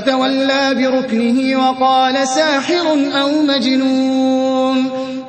فتولى بركنه وقال ساحر أو مجنون.